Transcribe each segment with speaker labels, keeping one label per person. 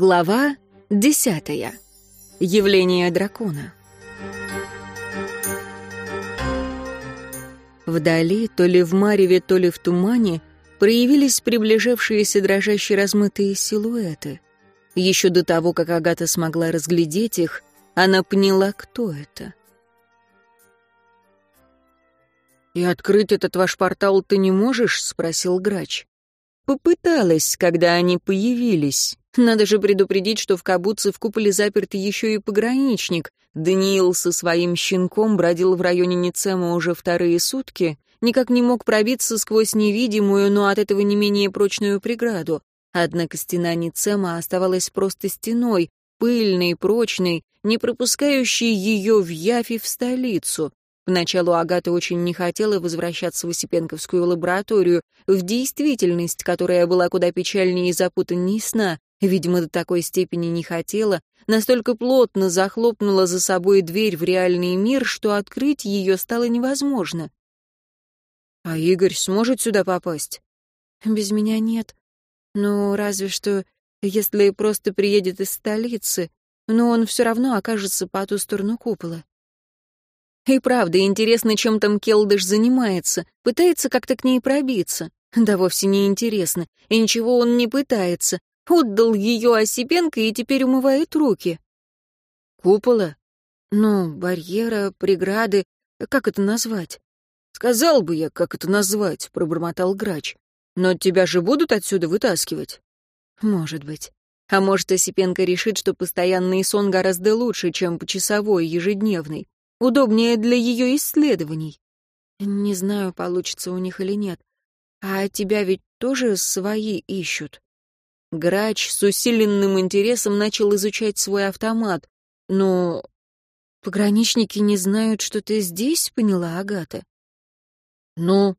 Speaker 1: Глава десятая. Явление дракона. Вдали, то ли в мареве, то ли в тумане, проявились приближавшиеся дрожащие размытые силуэты. Еще до того, как Агата смогла разглядеть их, она поняла, кто это. «И открыть этот ваш портал ты не можешь?» — спросил Грач. Попыталась, когда они появились. Надо же предупредить, что в Кабуце в куполе заперт еще и пограничник. Даниил со своим щенком бродил в районе Ницема уже вторые сутки, никак не мог пробиться сквозь невидимую, но от этого не менее прочную преграду. Однако стена Ницема оставалась просто стеной, пыльной, прочной, не пропускающей ее в Явь в столицу. Поначалу Агата очень не хотела возвращаться в Осипенковскую лабораторию, в действительность, которая была куда печальнее и запутаннее сна, видимо, до такой степени не хотела, настолько плотно захлопнула за собой дверь в реальный мир, что открыть ее стало невозможно. «А Игорь сможет сюда попасть?» «Без меня нет. Ну, разве что, если просто приедет из столицы, но он все равно окажется по ту сторону купола. И правда, интересно, чем там Келдыш занимается. Пытается как-то к ней пробиться. Да вовсе не интересно. И ничего он не пытается. Отдал ее Осипенко и теперь умывает руки. Купола? Ну, барьера, преграды. Как это назвать? Сказал бы я, как это назвать, пробормотал грач. Но тебя же будут отсюда вытаскивать? Может быть. А может, Осипенко решит, что постоянный сон гораздо лучше, чем почасовой, ежедневный удобнее для ее исследований. Не знаю, получится у них или нет. А тебя ведь тоже свои ищут. Грач с усиленным интересом начал изучать свой автомат. Но пограничники не знают, что ты здесь, поняла Агата? Ну,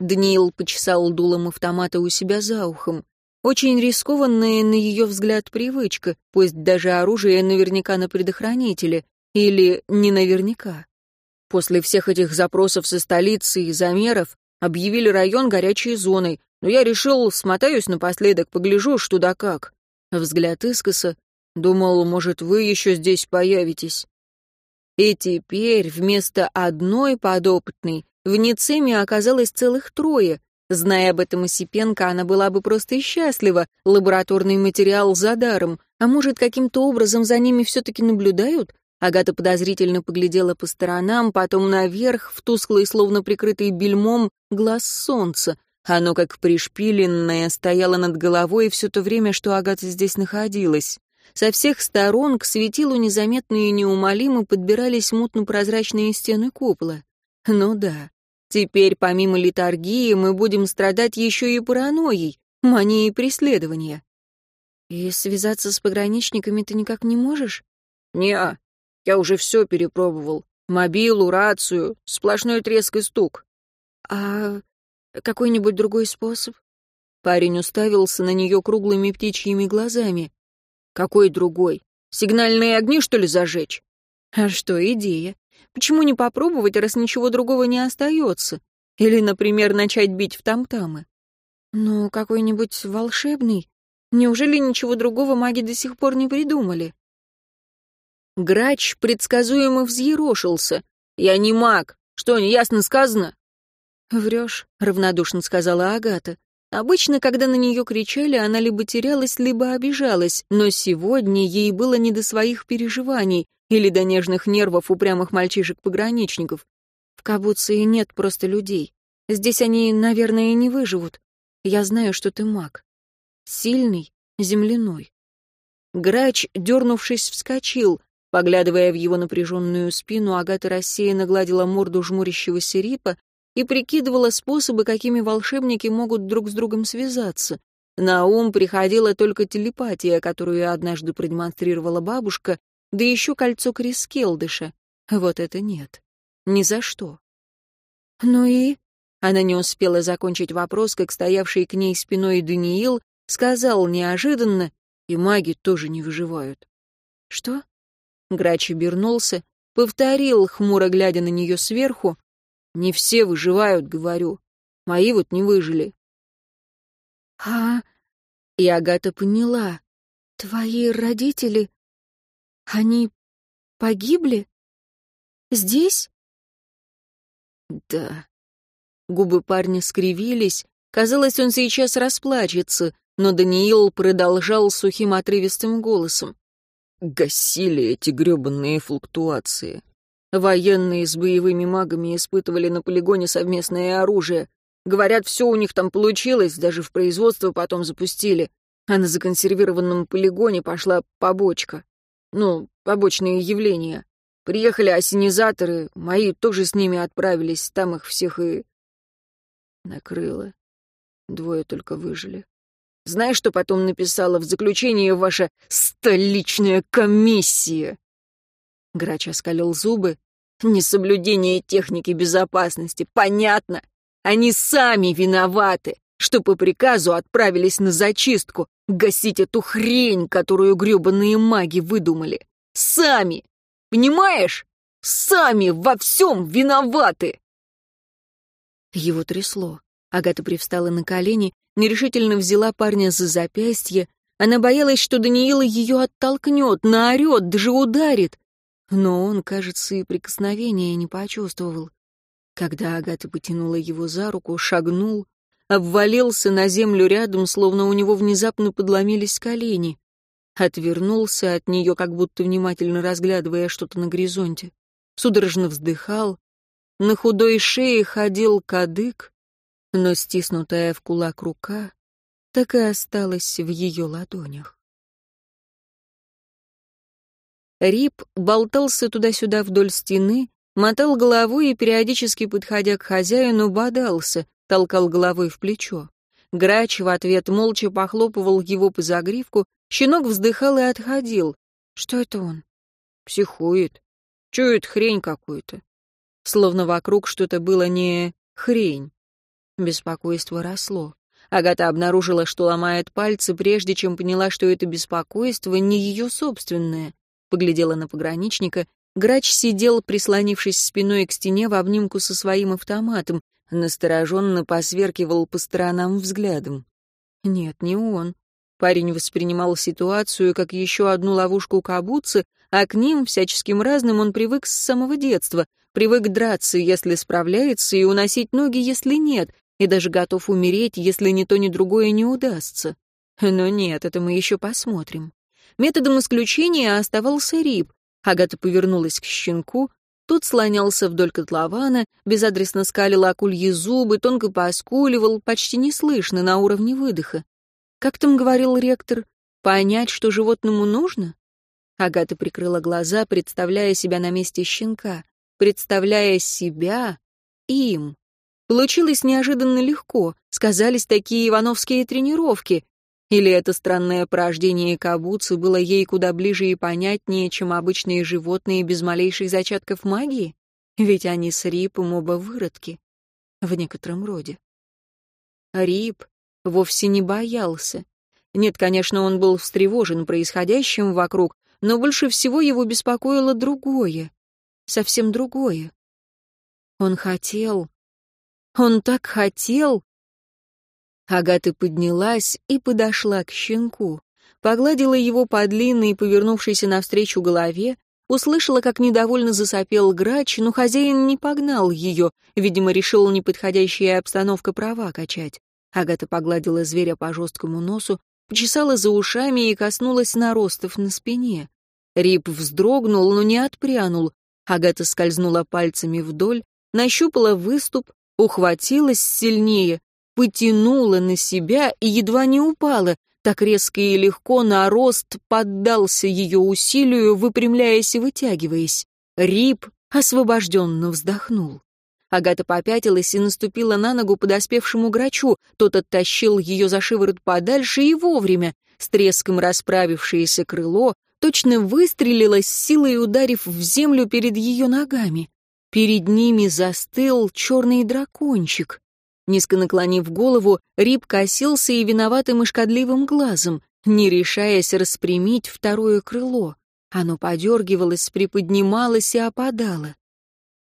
Speaker 1: Даниил почесал дулом автомата у себя за ухом. Очень рискованная, на ее взгляд, привычка, пусть даже оружие наверняка на предохранителе. Или не наверняка. После всех этих запросов со столицы и замеров объявили район горячей зоной, но я решил, смотаюсь напоследок, погляжу, что да как. Взгляд искоса. Думал, может, вы еще здесь появитесь. И теперь вместо одной подопытной в Ницеме оказалось целых трое. Зная об этом Осипенко, она была бы просто счастлива, лабораторный материал за даром. А может, каким-то образом за ними все-таки наблюдают? Агата подозрительно поглядела по сторонам, потом наверх, в тусклый, словно прикрытый бельмом, глаз солнца. Оно, как пришпиленное, стояло над головой все то время, что Агата здесь находилась. Со всех сторон к светилу незаметно и неумолимо подбирались мутно-прозрачные стены купола. Ну да, теперь помимо литургии мы будем страдать еще и паранойей, манией преследования. И связаться с пограничниками ты никак не можешь? Не, я уже все перепробовал. Мобилу, рацию, сплошной треск и стук. А какой-нибудь другой способ? Парень уставился на нее круглыми птичьими глазами. Какой другой? Сигнальные огни, что ли, зажечь? А что, идея? Почему не попробовать, раз ничего другого не остается? Или, например, начать бить в там-тамы? Ну, какой-нибудь волшебный? Неужели ничего другого маги до сих пор не придумали? Грач предсказуемо взъерошился. «Я не маг. Что, неясно сказано?» «Врешь», — равнодушно сказала Агата. Обычно, когда на нее кричали, она либо терялась, либо обижалась, но сегодня ей было не до своих переживаний или до нежных нервов упрямых мальчишек-пограничников. В Кабуции нет просто людей. Здесь они, наверное, не выживут. Я знаю, что ты маг. Сильный, земляной. Грач, дернувшись, вскочил. Поглядывая в его напряженную спину, Агата рассеянно гладила морду жмурящегося рипа и прикидывала способы, какими волшебники могут друг с другом связаться. На ум приходила только телепатия, которую однажды продемонстрировала бабушка, да еще кольцо Крискелдыша. Вот это нет. Ни за что. Ну и... Она не успела закончить вопрос, как стоявший к ней спиной Даниил сказал неожиданно, и маги тоже не выживают. Что? Грач обернулся, повторил, хмуро глядя на нее сверху. «Не все выживают, говорю. Мои вот не выжили». «А...» И Агата поняла. Твои родители... Они погибли? Здесь?
Speaker 2: Да. Губы парня скривились. Казалось, он сейчас расплачется, но Даниил продолжал сухим отрывистым голосом. Гасили эти грёбаные флуктуации. Военные с боевыми магами испытывали на полигоне совместное оружие. Говорят, все у них там получилось, даже в производство потом запустили. А на законсервированном полигоне пошла побочка. Ну, побочные явления. Приехали осенизаторы, мои тоже с ними отправились, там их всех и... Накрыло. Двое только выжили. Знаешь, что потом написала в заключении ваша столичная комиссия?» Грач оскалил зубы. «Несоблюдение техники безопасности. Понятно. Они сами виноваты, что по приказу отправились на зачистку, гасить эту хрень, которую грёбаные маги выдумали. Сами! Понимаешь? Сами во всем виноваты!»
Speaker 1: Его трясло. Агата привстала на колени нерешительно взяла парня за запястье. Она боялась, что Даниила ее оттолкнет, наорет, даже ударит. Но он, кажется, и прикосновения не почувствовал. Когда Агата потянула его за руку, шагнул, обвалился на землю рядом, словно у него внезапно подломились колени. Отвернулся от нее, как будто внимательно разглядывая что-то на горизонте. Судорожно вздыхал. На худой шее ходил кадык, но стиснутая в кулак рука так и осталась в ее ладонях. Рип болтался туда-сюда вдоль стены, мотал головой и, периодически подходя к хозяину, бодался, толкал головой в плечо. Грач в ответ молча похлопывал его по загривку, щенок вздыхал и отходил. Что это он? Психует. Чует хрень какую-то. Словно вокруг что-то было не хрень. Беспокойство росло. Агата обнаружила, что ломает пальцы, прежде чем поняла, что это беспокойство не ее собственное. Поглядела на пограничника. Грач сидел, прислонившись спиной к стене в обнимку со своим автоматом, настороженно посверкивал по сторонам взглядом. Нет, не он. Парень воспринимал ситуацию как еще одну ловушку кабуцы, а к ним, всяческим разным, он привык с самого детства, привык драться, если справляется, и уносить ноги, если нет, и даже готов умереть, если ни то, ни другое не удастся. Но нет, это мы еще посмотрим. Методом исключения оставался Рип. Агата повернулась к щенку. Тут слонялся вдоль котлована, безадресно скалил акульи зубы, тонко поскуливал, почти неслышно, на уровне выдоха. Как там говорил ректор, понять, что животному нужно? Агата прикрыла глаза, представляя себя на месте щенка, представляя себя им. Получилось неожиданно легко, сказались такие ивановские тренировки. Или это странное порождение кабуцы было ей куда ближе и понятнее, чем обычные животные без малейших зачатков магии? Ведь они с Рипом оба выродки. В некотором роде. Рип вовсе не боялся. Нет, конечно, он был встревожен происходящим вокруг, но больше всего его беспокоило другое. Совсем другое. Он хотел, он так хотел. Агата поднялась и подошла к щенку, погладила его по длинной, повернувшейся навстречу голове, услышала, как недовольно засопел грач, но хозяин не погнал ее, видимо, решил неподходящая обстановка права качать. Агата погладила зверя по жесткому носу, почесала за ушами и коснулась наростов на спине. Рип вздрогнул, но не отпрянул. Агата скользнула пальцами вдоль, нащупала выступ, ухватилась сильнее, потянула на себя и едва не упала, так резко и легко на рост поддался ее усилию, выпрямляясь и вытягиваясь. Рип освобожденно вздохнул. Агата попятилась и наступила на ногу подоспевшему грачу. Тот оттащил ее за шиворот подальше и вовремя. С треском расправившееся крыло точно выстрелило с силой, ударив в землю перед ее ногами. Перед ними застыл черный дракончик. Низко наклонив голову, Рип косился и виноватым и шкодливым глазом, не решаясь распрямить второе крыло. Оно подергивалось, приподнималось и опадало.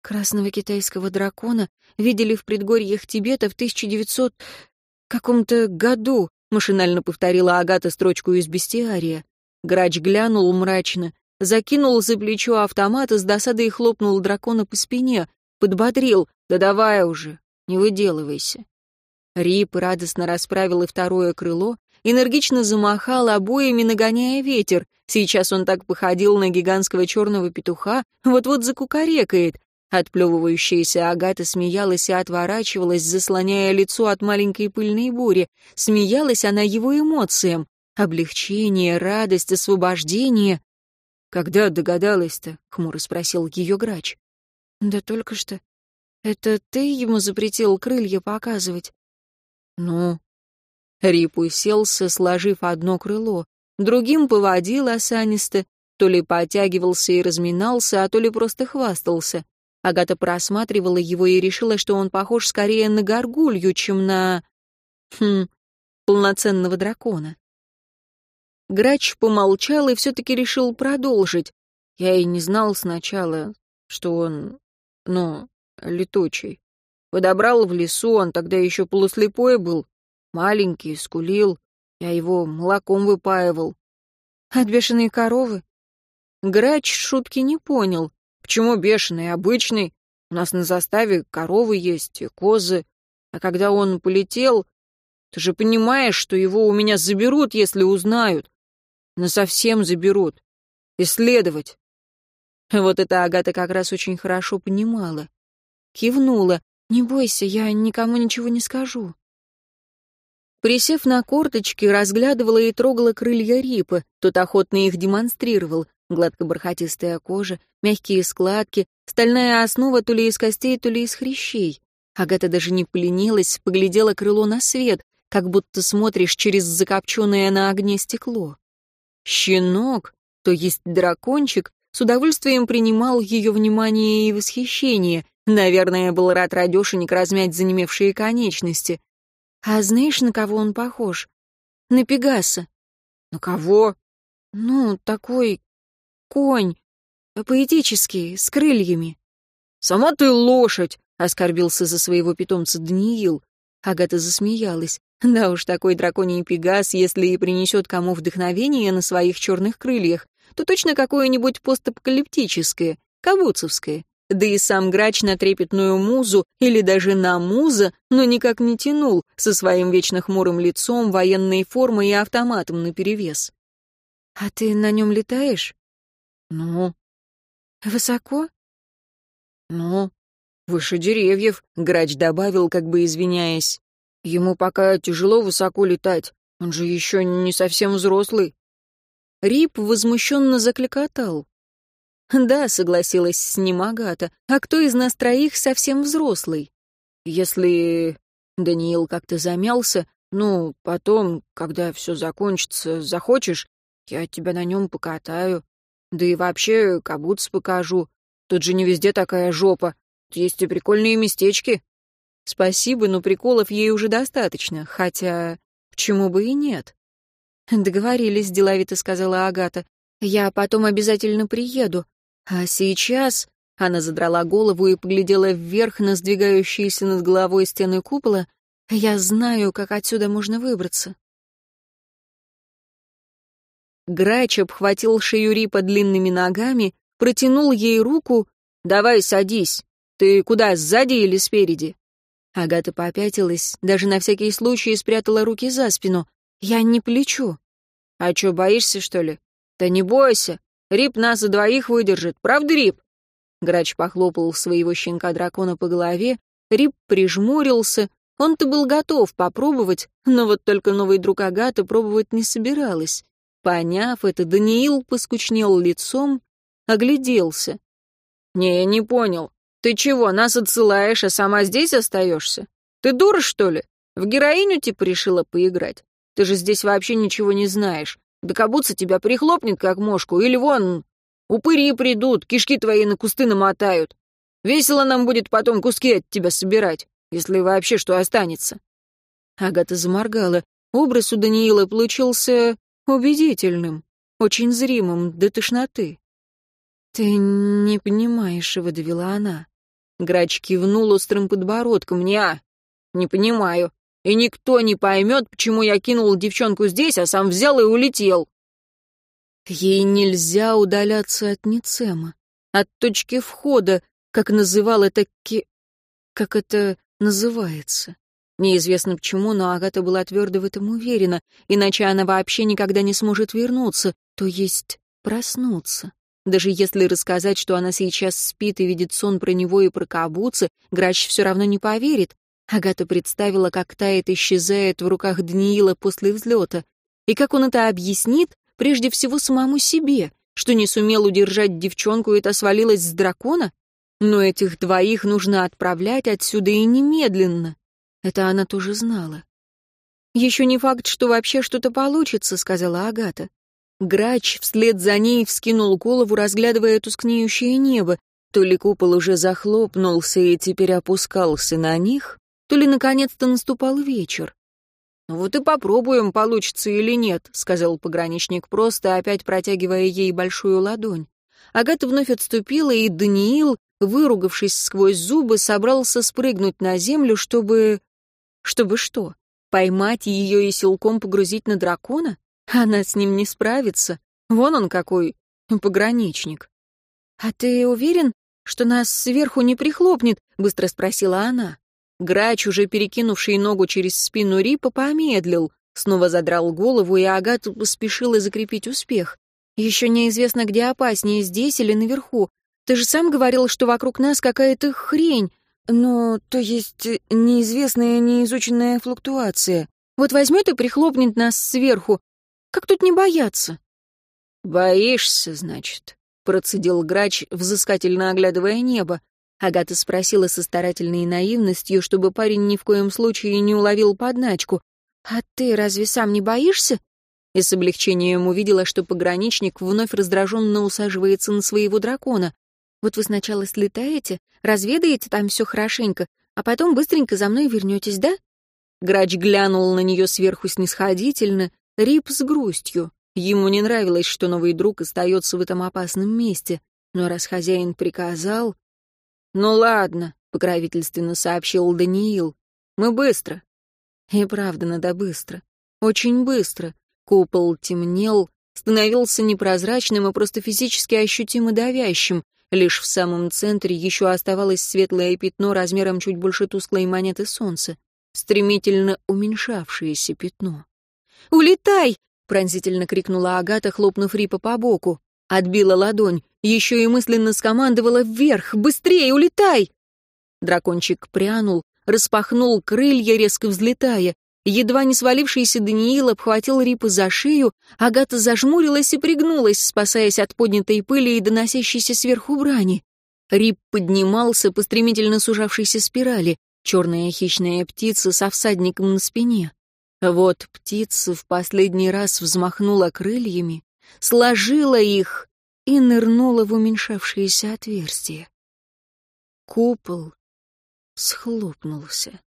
Speaker 1: Красного китайского дракона видели в предгорьях Тибета в 1900 каком-то году, машинально повторила Агата строчку из бестиария. Грач глянул мрачно, закинул за плечо автомат и с досадой хлопнул дракона по спине, подбодрил. «Да давай уже, не выделывайся». Рип радостно расправил и второе крыло, энергично замахал обоими, нагоняя ветер. Сейчас он так походил на гигантского черного петуха, вот-вот закукарекает. Отплевывающаяся Агата смеялась и отворачивалась, заслоняя лицо от маленькой пыльной бури. Смеялась она его эмоциям. Облегчение, радость, освобождение. «Когда догадалась-то?» — хмуро спросил ее грач. «Да только что. Это ты ему запретил крылья показывать?» «Ну?» Рип уселся, сложив одно крыло, другим поводил осанисто, то ли потягивался и разминался, а то ли просто хвастался. Агата просматривала его и решила, что он похож скорее на горгулью, чем на... Хм, полноценного дракона. Грач помолчал и все-таки решил продолжить. Я и не знал сначала, что он, ну, летучий. Подобрал в лесу, он тогда еще полуслепой был, маленький, скулил. Я его молоком выпаивал. От бешеной коровы? Грач шутки не понял. Почему бешеный, обычный? У нас на заставе коровы есть и козы. А когда он полетел, ты же понимаешь, что его у меня заберут, если узнают. Совсем заберут. Исследовать. Вот это Агата как раз очень хорошо понимала. Кивнула. «Не бойся, я никому ничего не скажу». Присев на корточки, разглядывала и трогала крылья Рипа, тот охотно их демонстрировал. Гладко-бархатистая кожа, мягкие складки, стальная основа то ли из костей, то ли из хрящей. Агата даже не поленилась, поглядела крыло на свет, как будто смотришь через закопченное на огне стекло. Щенок, то есть дракончик, с удовольствием принимал ее внимание и восхищение, Наверное, был рад радешенек размять занемевшие конечности. А знаешь, на кого он похож? На Пегаса. На кого? Ну, такой конь, поэтический, с крыльями. Сама ты лошадь, оскорбился за своего питомца Даниил. Агата засмеялась. Да уж, такой драконий Пегас, если и принесет кому вдохновение на своих черных крыльях, то точно какое-нибудь постапокалиптическое, кабуцевское. Да и сам грач на трепетную музу или даже на муза, но никак не тянул со своим вечно хмурым лицом, военной формой и автоматом наперевес. «А ты на нем летаешь?» «Ну?» «Высоко?» «Ну, выше деревьев», — грач добавил, как бы извиняясь. «Ему пока тяжело высоко летать, он же еще не совсем взрослый». Рип возмущенно закликотал. «Да», — согласилась с ним Агата, «а кто из нас троих совсем взрослый?» «Если...» — Даниил как-то замялся. «Ну, потом, когда все закончится, захочешь, я тебя на нем покатаю. Да и вообще, кабуц покажу. Тут же не везде такая жопа. Есть и прикольные местечки». «Спасибо, но приколов ей уже достаточно, хотя... Почему бы и нет?» «Договорились», — деловито сказала Агата. «Я потом обязательно приеду. А сейчас она задрала голову и поглядела вверх на сдвигающиеся над головой стены купола. Я знаю, как отсюда можно выбраться. Грач обхватил шею Рипа длинными ногами, протянул ей руку. «Давай садись. Ты куда, сзади или спереди?» Агата попятилась, даже на всякий случай спрятала руки за спину. «Я не плечу». «А чё, боишься, что ли?» «Да не бойся. Рип нас и двоих выдержит, правда, Рип?» Грач похлопал своего щенка-дракона по голове, Рип прижмурился. Он-то был готов попробовать, но вот только новый друг Агаты пробовать не собиралась. Поняв это, Даниил поскучнел лицом, огляделся. «Не, не понял. Ты чего, нас отсылаешь, а сама здесь остаешься? Ты дура, что ли? В героиню типа решила поиграть? Ты же здесь вообще ничего не знаешь. Да кабуца тебя прихлопнет, как мошку, или вон, упыри придут, кишки твои на кусты намотают. Весело нам будет потом куски от тебя собирать, если вообще что останется». Агата заморгала. Образ у Даниила получился убедительным, очень зримым, до тошноты. «Ты не понимаешь», — выдавила она. Грач кивнул острым подбородком. «Не, не понимаю.
Speaker 2: и никто не поймет, почему я кинул девчонку здесь, а сам взял и улетел».
Speaker 1: Ей нельзя удаляться от Ницема, от точки входа, как называл это Ки... как это называется. Неизвестно почему, но Агата была твердо в этом уверена, иначе она вообще никогда не сможет вернуться, то есть проснуться. Даже если рассказать, что она сейчас спит и видит сон про него и про Кабуцы, Грач все равно не поверит. Агата представила, как тает исчезает в руках Даниила после взлета. И как он это объяснит, прежде всего самому себе, что не сумел удержать девчонку, и это свалилось с дракона? Но этих двоих нужно отправлять отсюда и немедленно. Это она тоже знала. «Еще не факт, что вообще что-то получится», — сказала Агата. Грач вслед за ней вскинул голову, разглядывая тускнеющее небо. То ли купол уже захлопнулся и теперь опускался на них, то ли наконец-то наступал вечер. «Ну «Вот и попробуем, получится или нет», — сказал пограничник просто, опять протягивая ей большую ладонь. Агата вновь отступила, и Даниил, выругавшись сквозь зубы, собрался спрыгнуть на землю, чтобы... Чтобы что? Поймать ее и силком погрузить на дракона? Она с ним не справится. Вон он какой, пограничник. «А ты уверен, что нас сверху не прихлопнет?» — быстро спросила она. Грач, уже перекинувший ногу через спину Рипа, помедлил, снова задрал голову, и Агат поспешила закрепить успех. «Еще неизвестно, где опаснее, здесь или наверху. Ты же сам говорил, что вокруг нас какая-то хрень. Ну, то есть неизвестная, неизученная флуктуация. Вот возьмет и прихлопнет нас сверху. Как тут не бояться?
Speaker 2: Боишься, значит, процедил грач, взыскательно оглядывая небо.
Speaker 1: Агата спросила со старательной наивностью, чтобы парень ни в коем случае не уловил подначку. «А ты разве сам не боишься?» И с облегчением увидела, что пограничник вновь раздраженно усаживается на своего дракона. Вот вы сначала слетаете, разведаете там все хорошенько, а потом быстренько за мной вернетесь, да?» Грач глянул на нее сверху снисходительно, Рип с грустью. Ему не нравилось, что новый друг остается в этом опасном месте, но раз хозяин приказал... «Ну ладно», — покровительственно сообщил Даниил, — «мы быстро». И правда, надо быстро. Очень быстро. Купол темнел, становился непрозрачным и просто физически ощутимо давящим, Лишь в самом центре еще оставалось светлое пятно размером чуть больше тусклой монеты солнца, стремительно уменьшавшееся пятно. «Улетай!» — пронзительно крикнула Агата, хлопнув Рипа по боку. Отбила ладонь, еще и мысленно скомандовала «Вверх! Быстрее, улетай!» Дракончик прянул, распахнул крылья, резко взлетая, Едва не свалившийся Даниил обхватил Рипа за шею, Агата зажмурилась и пригнулась, спасаясь от поднятой пыли и доносящейся сверху брани. Рип поднимался по стремительно сужавшейся спирали, черная хищная птица со всадником на спине. Вот птица в последний раз взмахнула крыльями, сложила их и нырнула в уменьшавшееся отверстие. Купол схлопнулся.